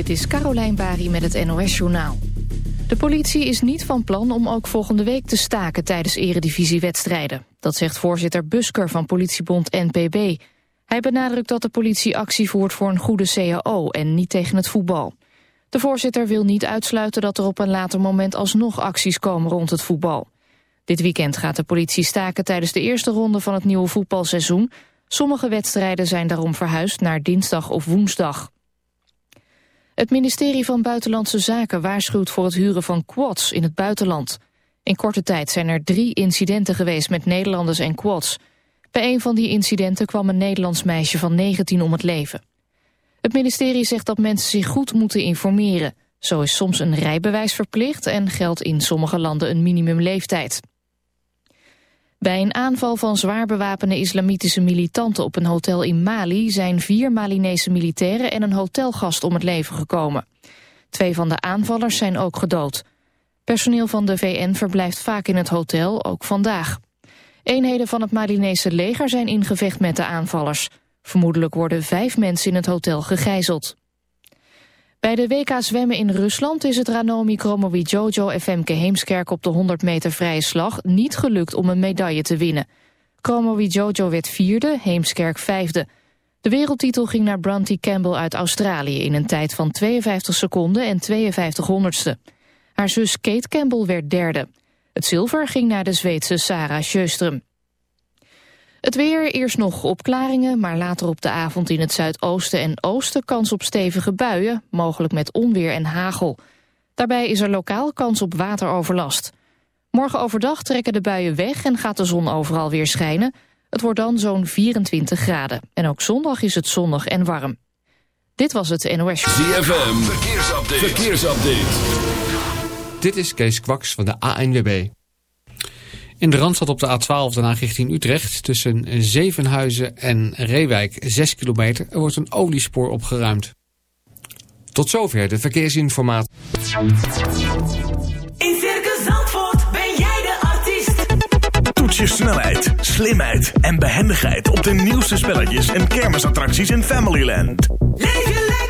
Dit is Carolijn Bari met het NOS Journaal. De politie is niet van plan om ook volgende week te staken tijdens eredivisiewedstrijden. Dat zegt voorzitter Busker van politiebond NPB. Hij benadrukt dat de politie actie voert voor een goede CAO en niet tegen het voetbal. De voorzitter wil niet uitsluiten dat er op een later moment alsnog acties komen rond het voetbal. Dit weekend gaat de politie staken tijdens de eerste ronde van het nieuwe voetbalseizoen. Sommige wedstrijden zijn daarom verhuisd naar dinsdag of woensdag. Het ministerie van Buitenlandse Zaken waarschuwt voor het huren van quads in het buitenland. In korte tijd zijn er drie incidenten geweest met Nederlanders en quads. Bij een van die incidenten kwam een Nederlands meisje van 19 om het leven. Het ministerie zegt dat mensen zich goed moeten informeren. Zo is soms een rijbewijs verplicht en geldt in sommige landen een minimumleeftijd. Bij een aanval van zwaar bewapende islamitische militanten op een hotel in Mali zijn vier Malinese militairen en een hotelgast om het leven gekomen. Twee van de aanvallers zijn ook gedood. Personeel van de VN verblijft vaak in het hotel, ook vandaag. Eenheden van het Malinese leger zijn in gevecht met de aanvallers. Vermoedelijk worden vijf mensen in het hotel gegijzeld. Bij de WK zwemmen in Rusland is het Ranomi Jojo en Femke Heemskerk op de 100 meter vrije slag niet gelukt om een medaille te winnen. Jojo werd vierde, Heemskerk vijfde. De wereldtitel ging naar Bronte Campbell uit Australië in een tijd van 52 seconden en 52 honderdste. Haar zus Kate Campbell werd derde. Het zilver ging naar de Zweedse Sarah Sjöström. Het weer, eerst nog opklaringen, maar later op de avond in het zuidoosten en oosten kans op stevige buien, mogelijk met onweer en hagel. Daarbij is er lokaal kans op wateroverlast. Morgen overdag trekken de buien weg en gaat de zon overal weer schijnen. Het wordt dan zo'n 24 graden. En ook zondag is het zonnig en warm. Dit was het NOS. ZFM, verkeersupdate. verkeersupdate. Dit is Kees Kwaks van de ANWB. In de Randstad op de A12 daarna richting Utrecht tussen Zevenhuizen en Reewijk 6 kilometer. Er wordt een oliespoor opgeruimd. Tot zover de verkeersinformatie. In Circus Zandvoort ben jij de artiest. Toets je snelheid, slimheid en behendigheid op de nieuwste spelletjes en kermisattracties in Familyland. Leef je lekker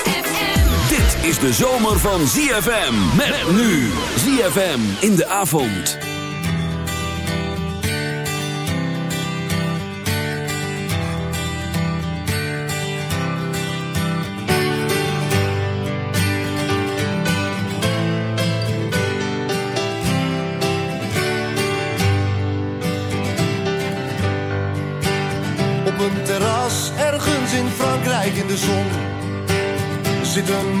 Is de zomer van ZFM. Met nu. ZFM in de avond. Op een terras ergens in Frankrijk in de zon zit een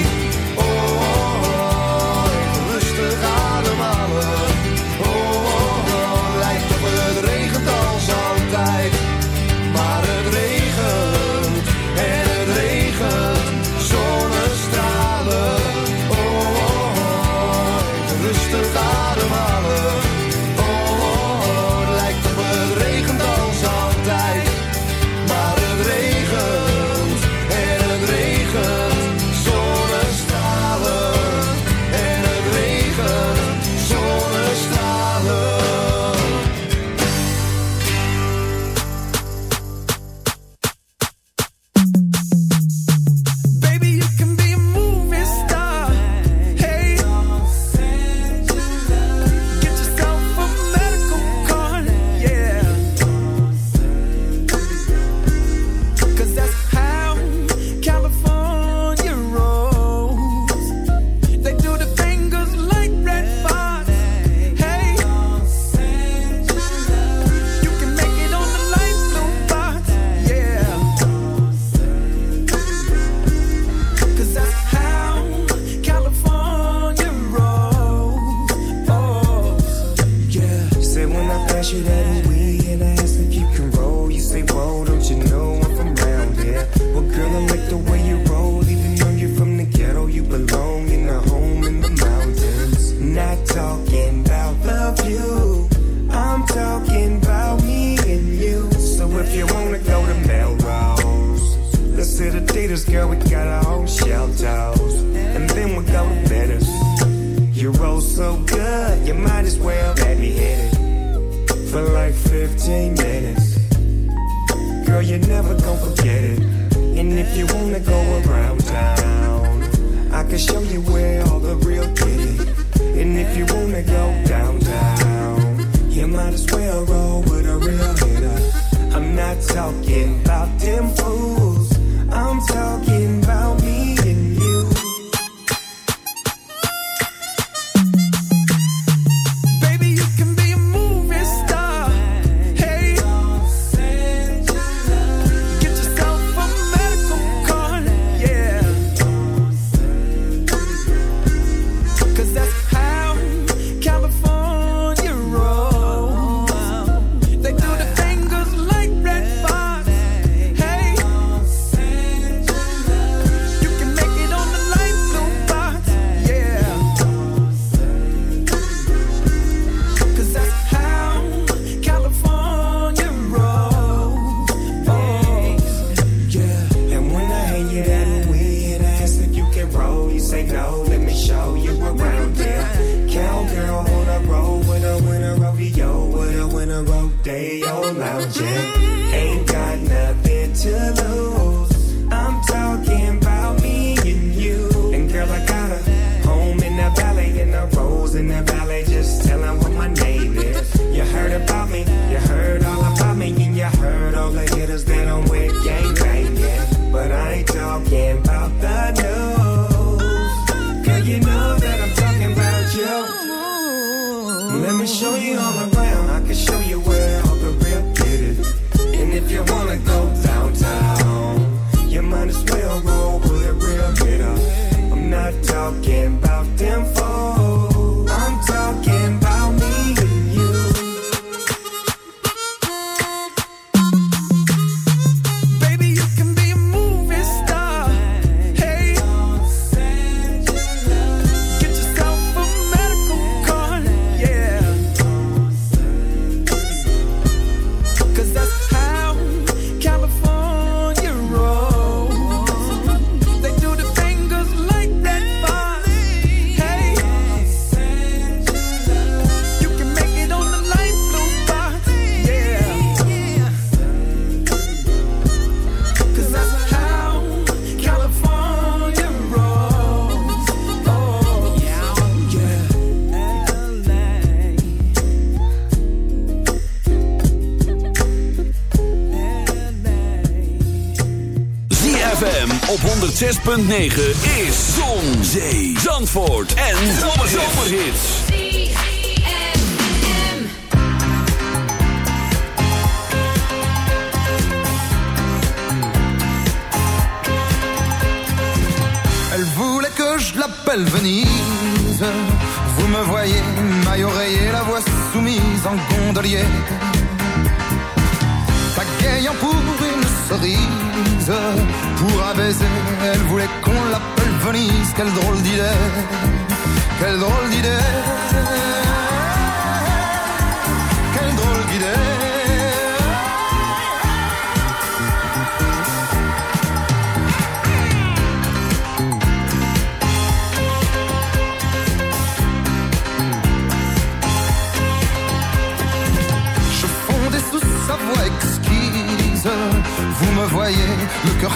106.9 is Zon, Zee, Zandvoort en Zomerhits. Elle voulait que je l'appelle Venise. Vous me voyez, maille oreiller, la voix soumise en gondolier. Pagayant pour une cerise, pour un elle voulait qu'on l'appelle Venise. Quelle drôle d'idée, quelle drôle d'idée, quelle drôle d'idée. Je fondais sous sa voix exquise. Vous me voyez, le cœur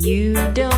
You don't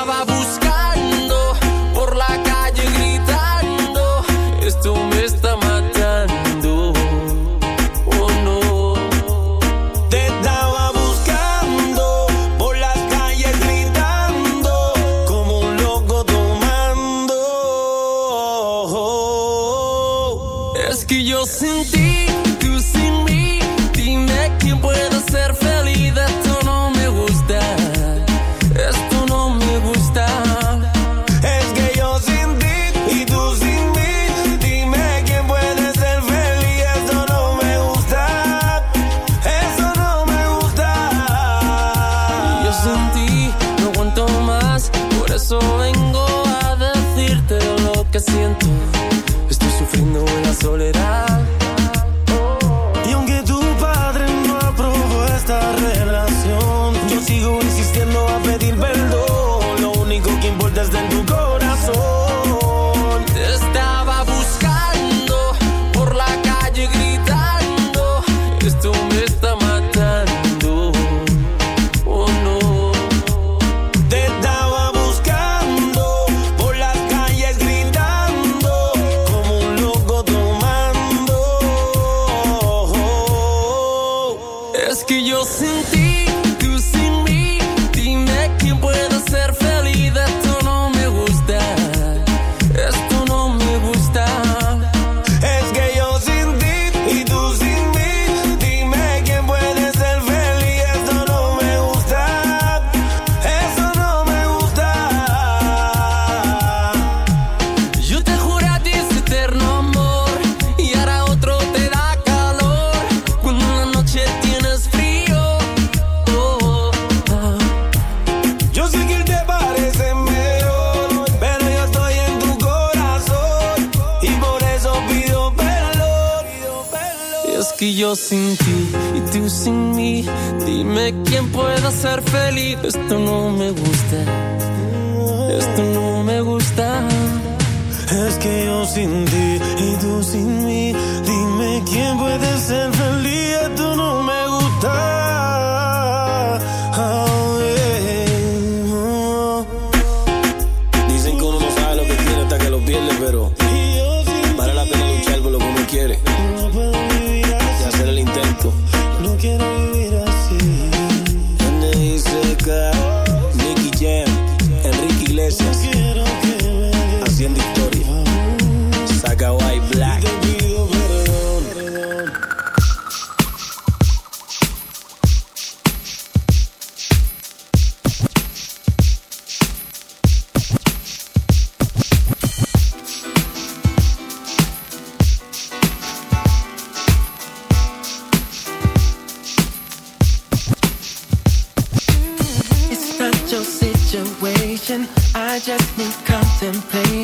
contigo insistiendo a pedir perdón. Lo único que importa es dentro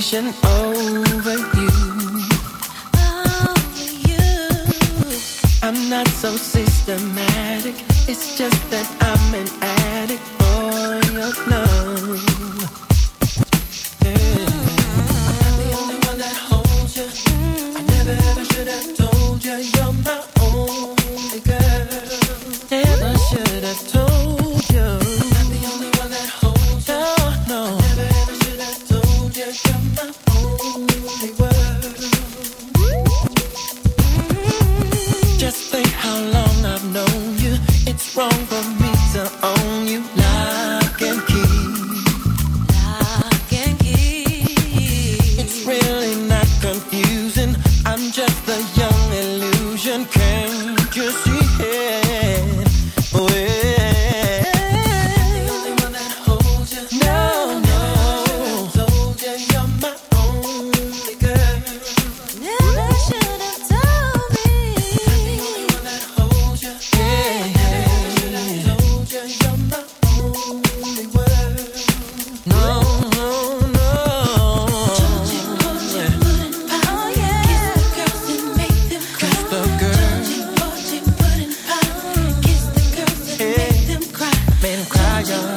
station. Yeah.